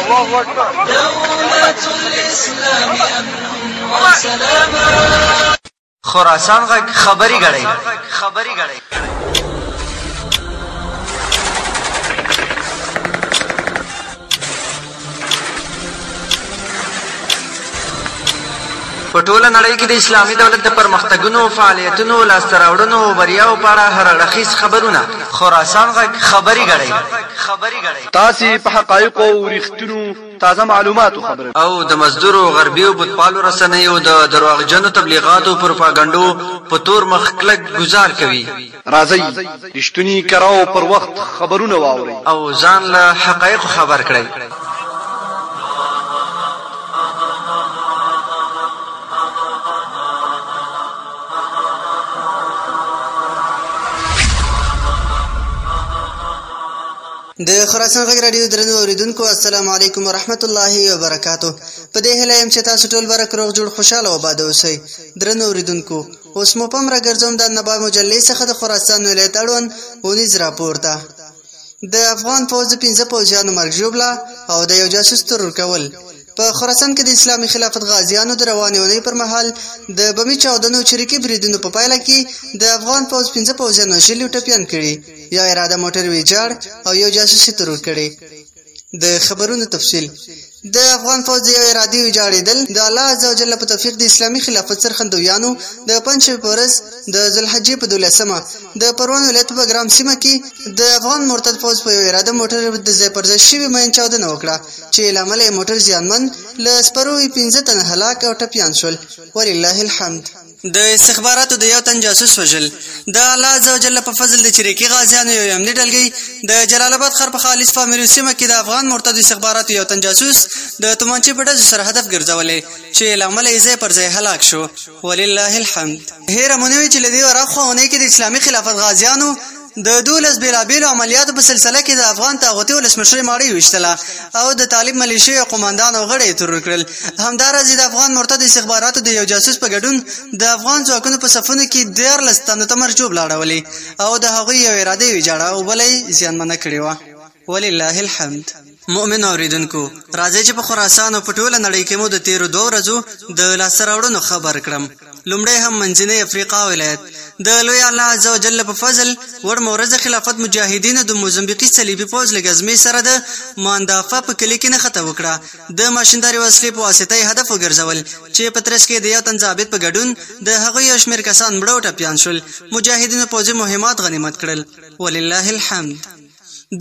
الله اکبر دولت الاسلام امن و سلام خراسان غږ خبري غړي خبري غړي په ټوله نړۍ کې د اسلامي دولت د پرمختګونو فعالیتونو لاسته راوړنو او بریاو په اړه هر اړخیز خبرونه خراسان غږ خبري غړی تاسې په حقایقو او رښتینو تازه معلوماتو خبروي. او د مزدورو، غربي او بتپالو رسنیو د درواغجنو تبلیغاتو او پروپاګنډو په تور مخ کلک ګوزار کوي. راځئ رښتوني، کره او پر وخت خبرونه واورئ. او ځان له حقایقو خبر کړئ. د خراسان غږ رادیو درنو اوریدونکو السلام علیکم ورحمت الله وبرکاتو په دې هیله یم چې تاسو ټول برک روغ جوړ خوشاله او آباد اوسئ درنو اوریدونکو اوس مو پم را ګرځوم د نبا مجلې څخه د خراسان ولایت اړوند اونیز راپور ته د افغان پوځ د پنځه پوځیانو مرګ ژوبله او د یو جاسوس ترور کول په خراسان کې د اسلامي خلافت غازیانو د روانې اونۍ پر مهال د بمي چاودنو چریکي بریدونو په پایله کې د افغان پوځ پنځه پوځیان وژلي او ټپیان کړي یا اراده موټر ویجاړ او یو جاسوس یې ترور کړی. د خبرونو تفصیل د افغان فوج د یو ارادي ویجاړېدل د الله عز وجل په توفیق د اسلامي خلافت څرخندویانو د پنجشنبې په ورځ د ذوالحجې په دولسمه د پروان ولایت په بګرام سیمه کې د افغان مرتد فوج په یو اراده موټر د ځای پر ځای شوي مین چاودنه وکړه چې له امله یې موټر زیانمن له سپرو یې پنځه تنه هلاک او ټپیان شول ولله الحمد د استخباراتو د یو تن جاسوس وژل د الله عزوجل په فضل د چریکي غازیانو یو امني ډلګۍ د جلال آباد ښار په خالص فامیرو سیمه کې د افغان مرتد استخباراتو یو تن جاسوس د تومانچې په ډزو سره هدف ګرځولې چې له امله یې ځای پر ځای هلاک شو ولله الحمد هیره مونوي چې لدی ورخه ونه کې د اسلامي خلافت غازیانو د دولس بېلابېلو عملیاتو په سلسله کې د افغان طاغوتي ولسمشرۍ ماړۍ ویشتله او د طالب ملیشیو قوماندان او غړي یې ترور کړل همداراز د افغان مرتد استخباراتو د یو جاسوس په ګډون د افغان ځواکونو په صفونو کې دیارلس تنو ته مرجوب لاړولې او د هغوی یو ارادې ویجاړه او بله یې زیانمنه کړې وه ولله الحمد مؤمن اوریدونکو راځئ چې په خراسان او په ټوله نړۍ کې مو د تیرو دوه ورځو د لاسته راوړنو خبر کړم لومړی هم منځنۍ افریقا ولایت د لوی الله عز وجل په فضل وړ مورز خلافت مجاهدینو د موزمبیقي صلیبي پوځ له غزمې سره د ماندافا په کلی کې نښته وکړه د ماشینداري وسلې په واسطه یې هدف وګرځول چې په ترڅ کې د یو تن ضابط په ګډون د هغوی یو شمېر کسان مړه او ټپیان شول مجاهدینو پوځي مهمات غنیمت کړل ولله الحمد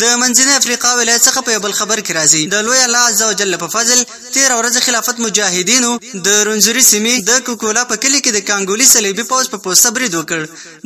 د منځنۍ افریقا ولایت څخه په یو بل خبر کې راځي د لوی الله عز وجل په فضل تیر ورځ خلافت مجاهدینو د رنځوري سیمې د کوکولا په کلی کې د کانګولي صلیبي پوځ په پوسته برید وکړ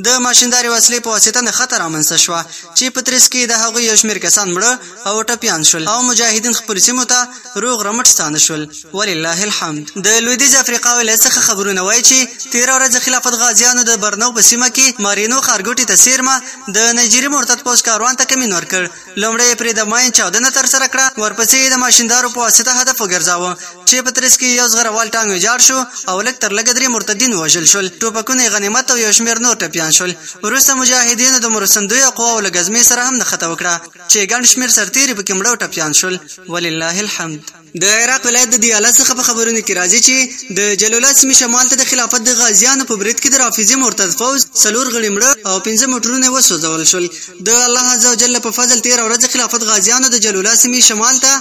د ماشینداري وسلې په واسطه نه خطر رامنځته شو چې په تریس کې د هغوی یو شمیر کسان مړه او ټپیان شول او مجاهدین خپل سیمو ته روغ رمټ ستانه شول ولله الحمد د لویدیځ افریقا ولایت څخه خبرونه وایي چې تیر ورځ خلافت غازیانو د برنو په سیمه کې مارینو خارګوټي ته سیرمه د نایجیری مرتد پوځ کاروان ته کمین ورکړ لومړی پرې د ماین چاودنه تر سره کړه ورپسې د ماشیندارو په واسطه هدف وګرځاوه چې په ترڅ کې یو زغروال ټانګ ویجاړ شو او لږ تر لږه درې مرتدین وژل شول ټوپکونه غنیمت او یو شمیر نور ټپیان شول وروسته مجاهدینو د مرسندوی قواو له ګزمې سره هم نښته وکړه چې ګڼ شمېر سرتېري پکې مړه او ټپیان شول ولله الحمد د عراق ولایت د دیاله څخه په خبرونو کې راځي چې د جلولا سیمې شمال ته د خلافت د غازیانو په برید کې د رافضي مرتد فوج څلور غړي مړه او پنځه موټرونه وسوځول شول د الله عز وجل په فضل تیر ورځ خلافت غازیانو د جلولا سیمې شمال ته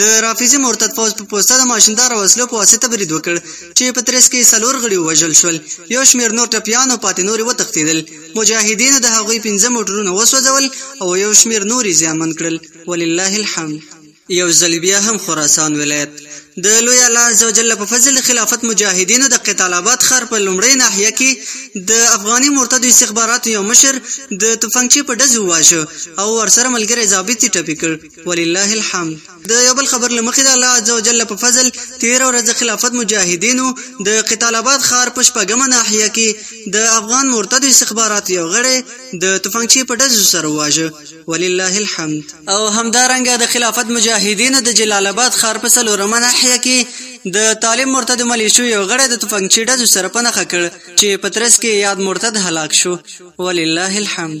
د رافضي مرتد فوج په پوسټه د ماشیندار وسلو په واسطه برید وکړ چې په ترڅ کې څلور غړي وژل شول یو شمېر نور ټپیان او پاتې نور وتښتیدل مجاهدینو د هغوی پنځه موټرونه وسوځول او یو شمیر نور یې زیانمن کړل ولله الحمد یو ځل بیا هم خراسان ولایت د لوی الله عزوجل په فضل خلافت مجاهدینو د قتال آباد ښار په لومړی ناحیه کې د افغاني مرتدو استخباراتو یو مشر د تفنګچې په ډزو واشه او ورسره ملګری ضابط ټپي کړ ولله الحمد د یو بل خبر لمخې د الله عزوجل په فضل تیر ورځ خلافت مجاهدینو د قتال آباد ښار په شپږمه ناحیه کې د افغان مرتد استخبارات یو غړی د تفنګچې په ډزو سره واژه ولله الحمد او همدارنګه د خلافت مجاهدینو د جلال آباد ښار په څلورمه ناحیه کې د طالب مرتد ملیشو یو غړی د تفنګ چی ډزو سره په نخښه کړ چې په ترڅ کې یاد مرتد هلاک شو ولله الحمد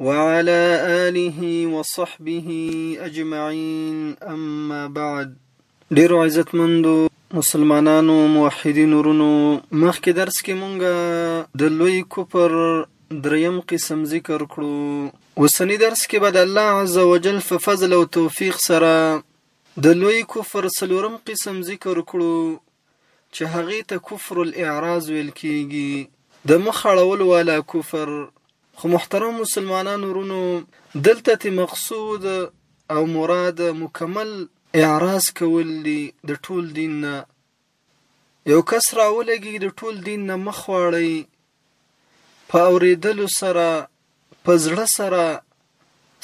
وعلى آله وصحبه أجمعين أما بعد ډیرو عزتمندو مسلمانانو موحدینو ورونو مخکې درس کې مونږه د لوی کفر دریم قسم ذکر کړو اوسنی درس کې به د الله عزوجل په فضل او توفیق سره د لوی کفر څلورم قسم ذکر کړو چې هغې ته کفر الاعراض ویل کیږي د مخ اړولو والا کفر خو محترم مسلمانانو ورونو دلته تی مقصود او مراد مکمل اعراض کول دي د ټول دین نه یو کس راولګي د ټول دین نه مخ واړی په اورېدلو سره، په زړه سره،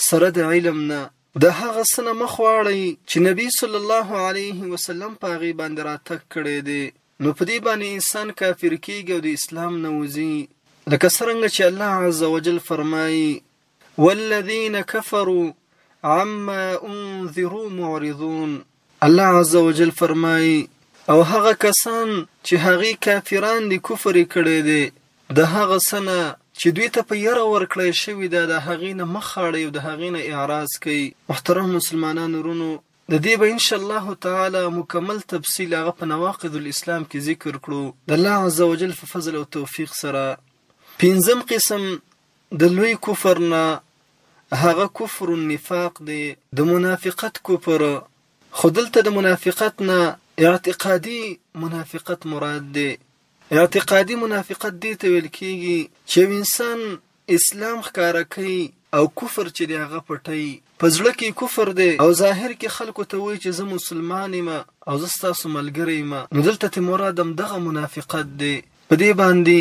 سره د علم نه. د هغه څه نه مخ واړئ چې نبي صلی الله علیه وسلم په هغې باندې راتګ کړی دی، نو په دې باندې انسان کافر کېږي او د اسلام نه وځي، لکه څرنګه چې الله عزوجل فرمايي. والذین کفروا عما انذروا معرضون الله عز وجل فرمایي او هغه کسان چې هغې کافران دي کفر یې کړی دی د هغه څه نه چې دوی ته په یره ورکړی شوې ده د هغې نه مخ اړوي او د هغې نه اعراض کوي محترم مسلمانانو وروڼو د دې به ان شاء الله تعالی مکمل تفصیل هغه په نواقض الاسلام کې ذکر کړو د الله عزوجل په فضل او توفیق سره پنځم قسم د لوی کفر نه، هغه کفر النفاق دی، د منافقت کفر، خو دلته د منافقت نه اعتقادي منافقت مراد دی، اعتقادي منافقت دې ته ویل کېږي چې یو انسان اسلام ښکاره کوي او کفر چې دی هغه پټوي، په زړه کې کفر دی او ظاهر کې خلکو ته وایي چې زه مسلمان یم او زه ستاسو ملګری یم، نو دلته ترې مراد همدغه منافقت دی، په دې باندې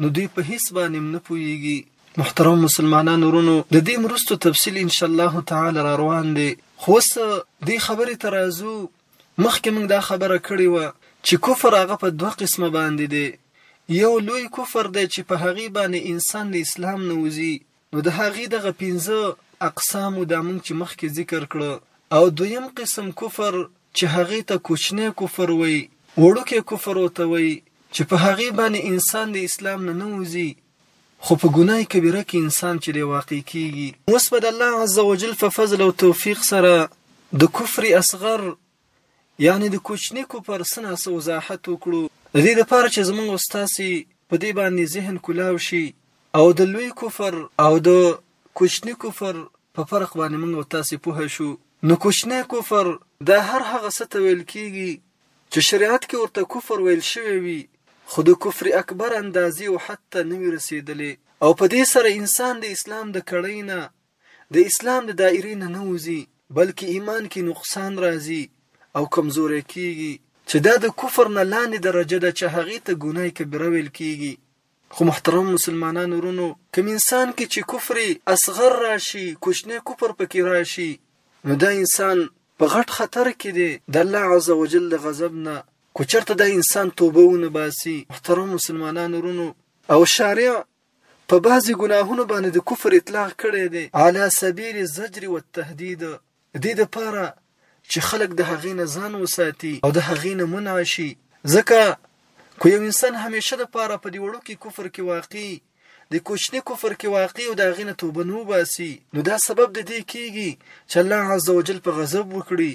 نو دوی په هیڅ باندې هم نه پوهیږي. محترم مسلمانان ورونو د دې مرستو تفصیل ان شاء الله تعالی را روان دی خو اوس دې خبرې ته راځو مخکې موږ دا خبره کړې وه چې کفر هغه په دوه قسمه باندې دی یو لوی کفر دی چې په هغې باندې انسان له اسلام نه وځي نو د هغې دغه پنځه اقسامو دا مونږ چې مخکې ذکر کړو او دویم قسم کفر چې هغې ته کوچنی کفر وئ وړوکی کفر ورته وئ چې په هغې باندې انسان د اسلام نه نه وځي خو په ګناه کبیره کې انسان چې دی واقع کیږي اوس به د الله عزوجل په فضل او توفیق سره د کفر اصغر یعنې د کوچنیکو پر څه ناڅه وضاحت وکړو، د دې لپاره چې زموږ او ستاسې په دې باندې ذهن کلاو شي او د لوی کفر او د کوچني کفر په فرق باندې موږ او تاسې پوه شو، نو کوچنی کفر دا هر هغه څه ته ویل کېږي چې شریعت کې ورته کفر ویل شوی وي، خو د کفر اکبر اندازې او حد ته نه وي رسېدلی او په دې سره انسان د اسلام د کړۍ نه د اسلام د دائرې نه نه وځي بلکې ایمان کې نقصان راځي او کمزوری کیږي چې دا د کفر نه لاندې درجه ده چې هغې ته ګناه کبیره ویل کیږي خو محترم مسلمانانو ورونو کوم انسان کې چې کفر اصغر راشي کوچنی کفر پکې راشي نو دا انسان په غټ خطر کې دی د الله عزوجل د غضب نه کو چرته دا انسان توبه ونه باسي محترم مسلمانانو ورونو او شارع په بعضی ګناهونو باندې د کفر اطلاق کړی دی علی سبیل الزجر والتهدید دې دپاره چې خلک د هغې نه ځان وساتي او د هغې نه منع شي ځکه که یو انسان همیشه دپاره په دې وړوکي کفر کې واقع د کوچني کفر کې واقع او د هغې نه توبه نه وباسي نو دا سبب د دې کېږي چې الله عزوجل په غضب وکړي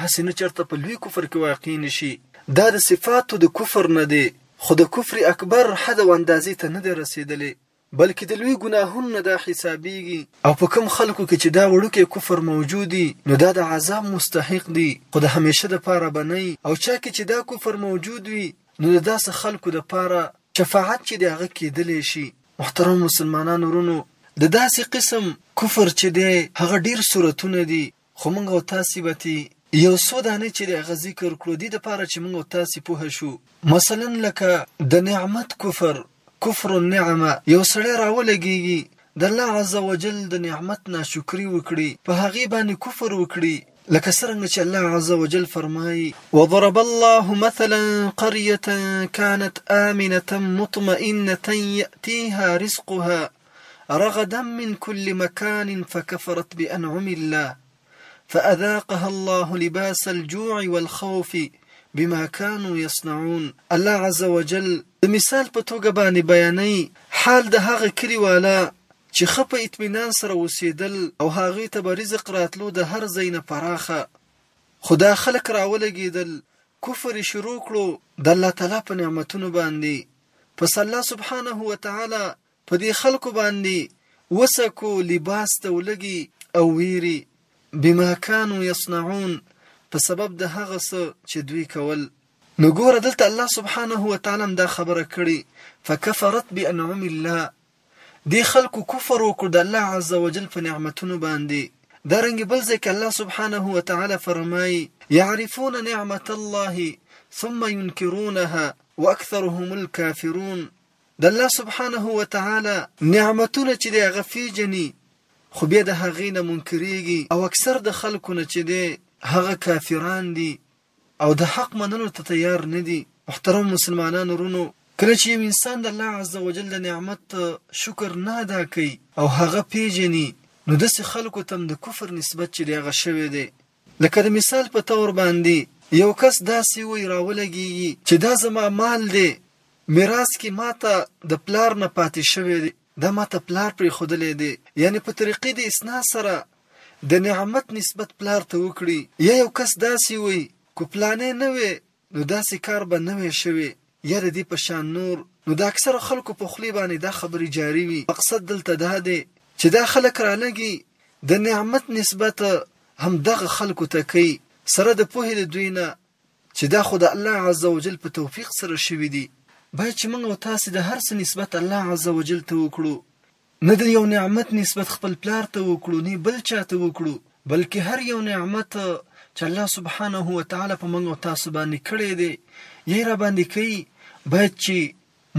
هسې نه چرته په لوی کفر کې واقع نشي دا د صفاتو د کفر نه دی خو د کفر اکبر حد او اندازې ته نه دی رسېدلی بلکې د لوی ګناهونو نه دا حسابېږي او په کوم خلکو کې چې دا وړوکی کفر موجود دي نو دا د عذاب مستحق دي خو د همیشه د پاره به نه او چا کې چې دا کفر موجود وي نو د داسې خلکو د پاره شفاعت چې د هغه کېدلی شي محترم مسلمانانو ورونو د داسې قسم کفر چې دی هغه ډیر صورتونه دي خو مونږ او تاسې به تي یو څو دانې چې د هغه ذکر کړو دي دپاره چې مونږ او تاسې پوه شو. مثلا لکه د نعمت کفر، کفر النعمه، یو سړی راولګیږي د الله عزوجل د نعمت ناشکري وکړي، په هغې باندې کفر وکړي، لکه څرنګه چې الله عزوجل فرمایي. وضرب الله مثلا قرية كانت آمنة مطمئنة يأتيها رزقها رغدا من كل مكان فكفرت بأنعم الله فأذاقها الله لباس الجوع والخوف بما كانوا يصنعون الله عز وجل د مثال په توګه باندې بیانوي حال د هغه کلی والا چې خپه اطمینان سره اوسېدل او هغه ته به رزق راتلو د هر ځای نه پراخه خدا خلق راولګېدل کفر شروع کړو د الله تعالی په نعمتونو باندې پس الله سبحانه و تعالی په دې خلکو باندې وسکو لباس د ولګي او ویری بما كانوا يصنعون په سبب د هغه څه چې دوی کول نو ګوره دلته الله سبحانه و تعالی دا خبره کړي فكفرت بانعم الله دې خلکو کفر وکړ د الله عز وجل په نعمتونو باندې دارنګ بل ځکه الله سبحانه و تعالی فرمای يعرفون نعمت الله ثم ينكرونها واكثرهم الكافرون د الله سبحانه وتعالی نعمتونه چې دی هغه فیجني خو بیا د هغې نه منکریږي او اکثر د خلکو نه چې دی هغه کافران دي او د حق منلو ته تیار نه دي محترم مسلمانانو رونو کله چې یو انسان د الله عزوجل د نعمت شکر نه ادا کوي او هغه پیژني نو داسې خلکو تم د کفر نسبت چې دی هغه شوی دی لکه د مثال په طور باندي یو کس داسي وي راولګیږي چي دا زما مال دی میراث کي ماته د پلار نه پاتي شوی دی دا ماته پلار پریښودلی دی یعنی په طریقي د اسنا سره د نعمت نسبت پلار ته وکړي یا یو کس داسي وي که پلانی نه وی نو داسې کار به نه وی شوې یا د دې په شان نور نو د اکثرو خلکو په خولې باندې دا خبرې جاري وي مقصد دلته دا دی چې دا خلک رالږي د نعمت نسبت هم دغه خلکو ته کوي سره د پوهې د دوی نه چې دا خو د الله عز وجل په توفیق سره شوي دي باید چې موږ او تاسې د هر څه نسبت الله عز وجل ته وکړو نه د یو نعمت نسبت خپل پلار ته وکړو نی بل چا ته وکړو بلکې هر یو نعمت چې الله سبحانه و تعالی په موږ او تاسو باندې کړی دی یې را باندې کوي باید چې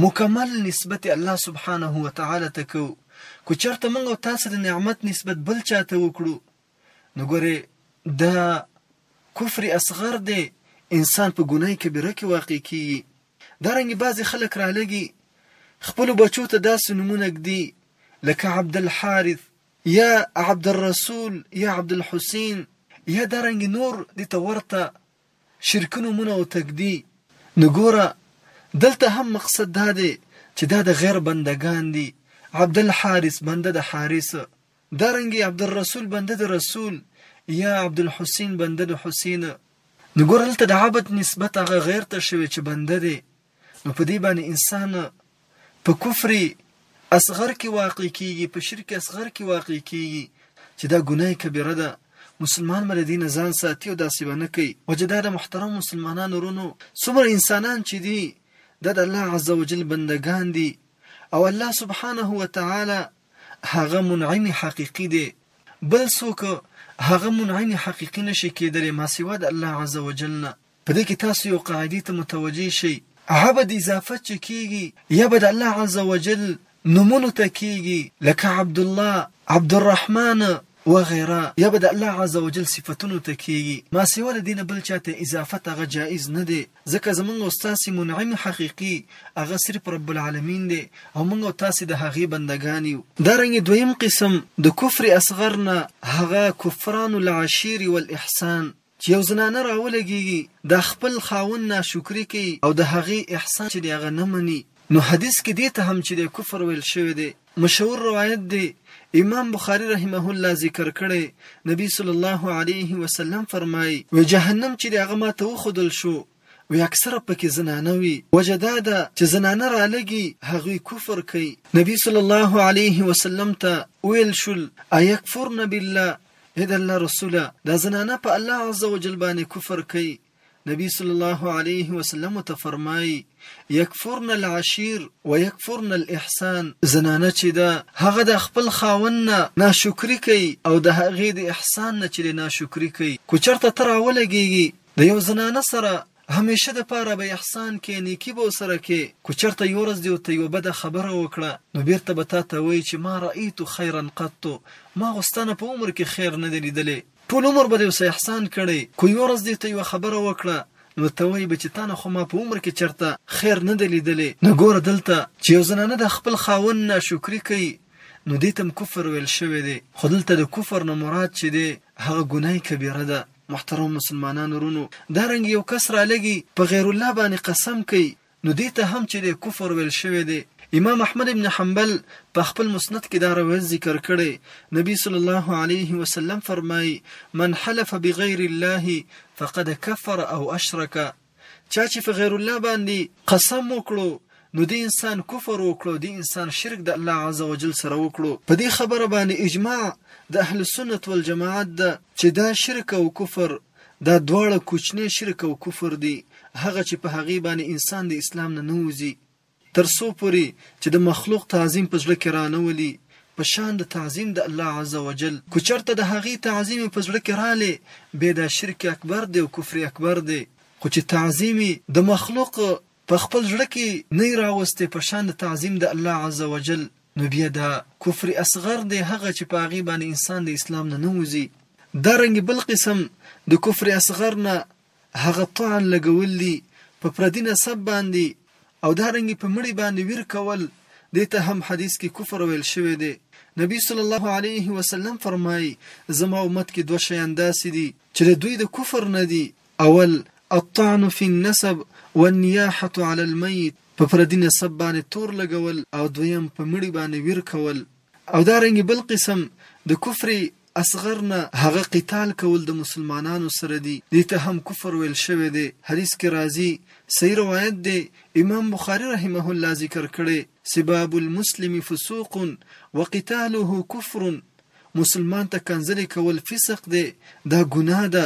مکمل نسبت الله سبحانه و تعالی ته کو کو چرته موږ او تاسو د نعمت نسبت بل چا ته وکړو نو ګوره دا کفر اصغر دی انسان په ګناه کبیره کې واقع کیږي دا رنګه بعضې خلک رالږي خپلو بچو ته داسې نومونه ږدي لکه عبدالحارث یا عبدالرسول یا عبدالحسین یا دا رنګه نور دې ته ورته شرکي نومونه ورته ږدي نو ګوره دلته هم مقصد دا دی چې دا د غیر بندګان دي عبدالحارث بنده د حارث دارنګه عبدالرسول بنده د رسول یا عبدالحسین بنده د حسین نو ګور هلته د عبد نسبت هغه غیر ته شوی چې بنده دی نو په دې باندې انسان په کفر اصغر کې واقع کیږي په شرک اصغر کې واقع کیږي چې دا ګناه کبیره ده مسلمان مله دین ځان ساتي او داسې ونه کوي وجدا د محترم مسلمانانو ورونو څومره انسانان چې دي د الله عزوجل بندگان دي او الله سبحانه و تعالی هغه منعم حقیقی دی بل څوک هغه منعم حقیقی نشی کیدلی ما سوا د الله عز وجل نه په دې کې تاسو یو قاعدې ته متوجه شئ عبد اضافت چې کیږي یا به د الله عز وجل نمونو ته کیږي لکه عبد الله عبد الرحمن و غیره یا به د الله عز وجل صفاتونو ته کیږي ما سیوره دینه بل چاته اضافت هغه جایز نه دی ځکه زمونږ او ستاسې منعم حقیقي هغه صرف رب العالمین دی او مونږ او تاسې د هغۀ بنده ګان یو. دارنګه دویم قسم د کفر اصغر نه هغه کفران العشیر والاحسان چې یو زنانه راولګیږي دا خپل خاوند ناشکري کوي او د هغۀ احسان چې دی هغه نه مني نو حدیث کې دې ته هم چې دی کفر ویل شوی دی. مشهور روایت دی امام بخاری رحمه الله ذکر کړی نبی صلی الله علیه وسلم فرمای و جهنم چې هغه ما ته وخدل شو وی اکثره پکې زنانه وي وجه دا ده چې زنانه را لګي هغوی کفر کوي نبی صلی الله علیه وسلم ته ویل شول ایکفرن بالله اې د الله رسوله دا زنانه په الله عزوجل باندې کفر کوي نبی صلی الله علیه وسلم ته فرمایي یکفرن العشیر و یکفرن الاحسان زنانه چې ده هغه د خپل خاون نه ناشکری کوي او د هغې د احسان نه چې ناشکری کوي کو چرته تر اولګيږي د یو زنانه سره همیشه د پاره به احسان کې نیکی به سره کې کو چرته یو ورځ دیو ته یو بد خبره وکړه نو بیرته به تا ته وای چې ما رایت خیرا قط ما غستانه په عمر کې خیر نه دی لیدلې ټول عمر به دې څه احسان کړی که یوه ورځ دې ته یوه خبره وکړه نو ته وایې به چې تانه خو ما په عمر کې چرته خیر نه دی لیدلی نو ګوره دلته چې یو زنانه د خپل خاوند ناشکري کوي نو دې ته هم کفر ویل شوی دی خو دلته د کفر نه مراد چې دی هغه ګناه کبیره ده محترمو مسلمانانو ورونو دا رنګ یو کس رالږي په غیر الله باندې قسم کوي نو دې ته هم چې دې کفر ویل شوی دی. امام احمد ابن حنبل په خپل مسند کې دا روایت ذکر کړی، نبي صلی الله علیه وسلم فرمایي، من حلف بغیر الله فقد کفر او اشرک، چا چې په غیر الله باندې قسم وکړو نو دې انسان کفر وکړو، دې انسان شرک د الله عز وجل سره وکړو. په دې خبره باندې اجماع د اهل سنت والجماعت ده چې دا شرک او کفر دا دواړه کوچنی شرک او کفر دی هغه چې په هغې باندې انسان د اسلام نه نه وځي تر څو پورې چې د مخلوق تعظیم په زړه کې رانه ولي په شان د تعظیم د الله عز وجل کو چرته د هغې تعظیم په زړه کې رالی به دا شرک اکبر دی او کفر اکبر دی خو چې تعظیم د مخلوق په خپل زړه کي نه يي راوستې په شان د تعظيم د الله عز وجل نو بيا دا کفر اصغر دی هغه چي په هغه باندي انسان د اسلام نه نوځي دا رنګ بل قسم د کفر اصغر نه هغه طعن لګول دي په پردي نسب باندي او دا رنګ په مړي باندي وير کول دې ته هم حديث کي کفر ويل شوي دي نبي صلی الله عليه وسلم فرمايي زما امت کي دوه شيان داسي دي چي د دوی د کفر نه دي اول، الطعن فی النسب والنیاحة علی المیت، په پردي نسب باندې تور لګول او دویم په مړي باندې ویر کول او دارنګې بل قسم د کفر اصغر نه هغه قتال کول د مسلمانانو سره دي دې ته هم کفر ویل شوی دی حدیث کې راځي صحیح روایت دی امام بخاري رحمه الله ذکر کړی سباب المسلم فسوق وقتاله کفر مسلمان ته کنځلې کول فسق دی دا ګناه ده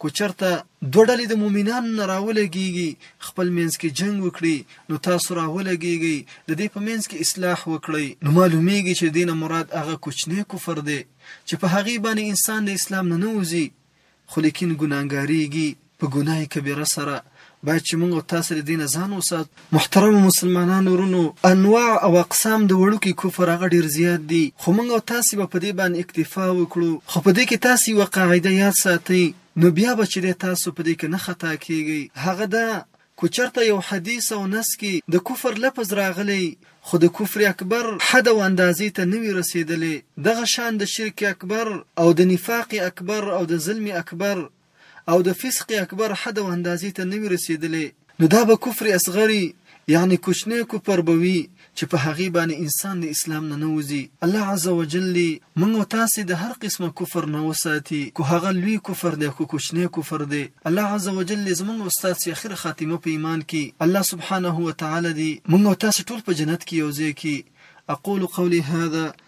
که چرته دوه ډلې د مؤمنانو نه راولګيږي خپل منځ کې جنګ وکړي نو تاسو راولګيږي د دې په منځ کې اصلاح وکړئ نو معلومیږي چې دینه مراد هغه کوچنی کفر دی چې په هغه باندې انسان د اسلام نه نوځي خو لیکن ګناګاریږي په ګناه کبیره سره باید چې موږ او تاسو د دین ځان وسات محترم مسلمانانو ورونو انواع او اقسام د وړوکی کفر هغه ډیر زیات دي خو موږ او تاسو به په دې باندې اکتفا وکړو خو په دې کې تاسو یو قاعده یاد ساتئ نو بیا به چې تاسو په دې کې نه خطا کیږئ هغه دا کو چرته یو حدیث او نس کې د کفر لفظ راغلی خو د کفر اکبر حد او اندازې ته نه وی رسیدلې دغه شان د شرک اکبر او د نفاق اکبر او د ظلم اکبر او د فسق اکبر حد او اندازې ته نه وي رسېدلی، نو دا به کفر اصغري يعنې کوچنی کفر به وي چې په هغې باندې انسان له اسلام نه نه وځي، الله عزوجل دې موږ او تاسې د هر قسمه کفر نه وساتي، که هغه لوی کفر دی او که کوچنی کفر دی، الله عزوجل دې زموږ او ستاسې اخره خاتمه په ايمان کې الله سبحانه وتعالی دې موږ او تاسې ټول په جنت کې يوځای کړي، اقول قولي هذا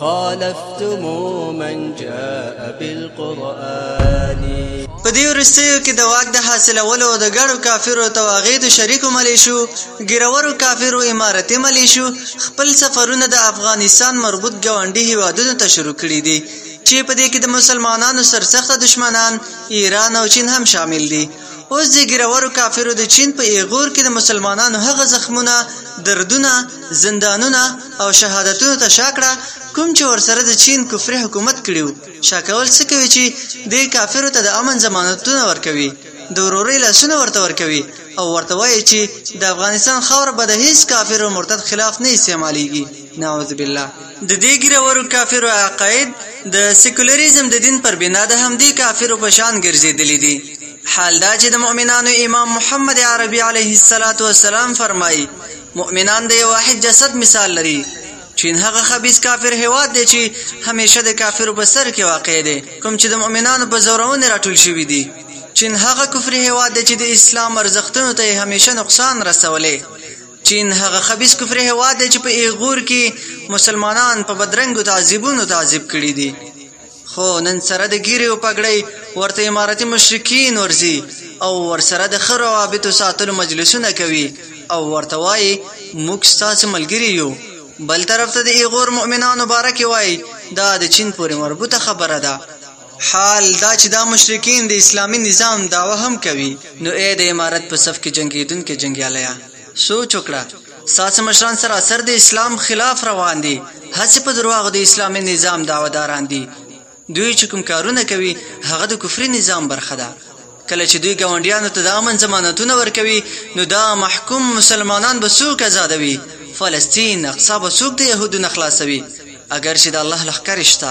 خالفتم من جاء بالقرآن په دې وروستیو کې د واک د حاصلولو د ګڼو کافرو تواغیدو شریکو ملیشو ګیرورو کافرو امارتي ملیشو خپل سفرونه د افغانستان مربوط ګاونډي هیوادونو ته شروع کړي دي چې په دې کې د مسلمانانو سرسخته دشمنان ایران او چین هم شامل دي اوس د ګیرورو کافرو د چین په ایغور کې د مسلمانانو هغه زخمونه دردونه زندانونه او شهادتونو ته شاکړه کوم چې ورسره د چین کفري حکومت کړیو شاکول څه کوي چې د کافرو ته د امن ضمانتونه ورکوي د ورورۍ لاسونه ورته ورکوي او ورته وایي چې د افغانستان خاور به د هیڅ کافر او مرتد خلاف نه استعمالیږي نعوذ بالله د دې ګیرورو کافرو عقاید د سیکولریزم د دین پر بنا د همدې کافرو په شان ګرځېدلي دي حال دا چې د مؤمنانو امام محمد عربي علیه الصلاة والسلام فرمایي مؤمنان د یو واحد جسد مثال لري چین هغه خبيث کافر هواد دی چې همیشه د کافرو په سر کې واقع دی کوم چې د مؤمنانو په زورونه راټول شوی دی چین هغه کفر هواد دی چې د اسلام ارزښتونو ته همیشه نقصان رسولې چين هغه خبيث کفري هېواد دی چې په ايغور کې مسلمانان په بدرنګو تعذيبونو تعذيب کړي دي خو نن سره د ګيرې او پګړۍ ورته امارتي مشرکین ورځي او ورسره د ښه روابطو ساتلو مجلسونه کوي او ورته وایي موږ ستاسو ملګري یو بل طرف ته د ایغور مؤمنانو باره کې وایي دا د چین پورې مربوطه خبره ده حال دا چې دا مشرکین د اسلامي نظام دعوه هم کوي نو اې د امارت په صف کې جنگیدونکو جنگیالیا سوچ وکړه ساس مشران سراسر د اسلام خلاف روان دي هڅه په درواغ د اسلامي نظام دعواداران دي دوی چې کوم کارونه کوي هغه د کفري نظام برخه ده کله چې دوی ګاونډیانو ته د امن ضمانتونه ورکوي نو دا محکوم مسلمانان به څوک آزادوي فلسطین اقصا به څوک د یهودو نه خلاصوي اگر چې د الله لښکرې شته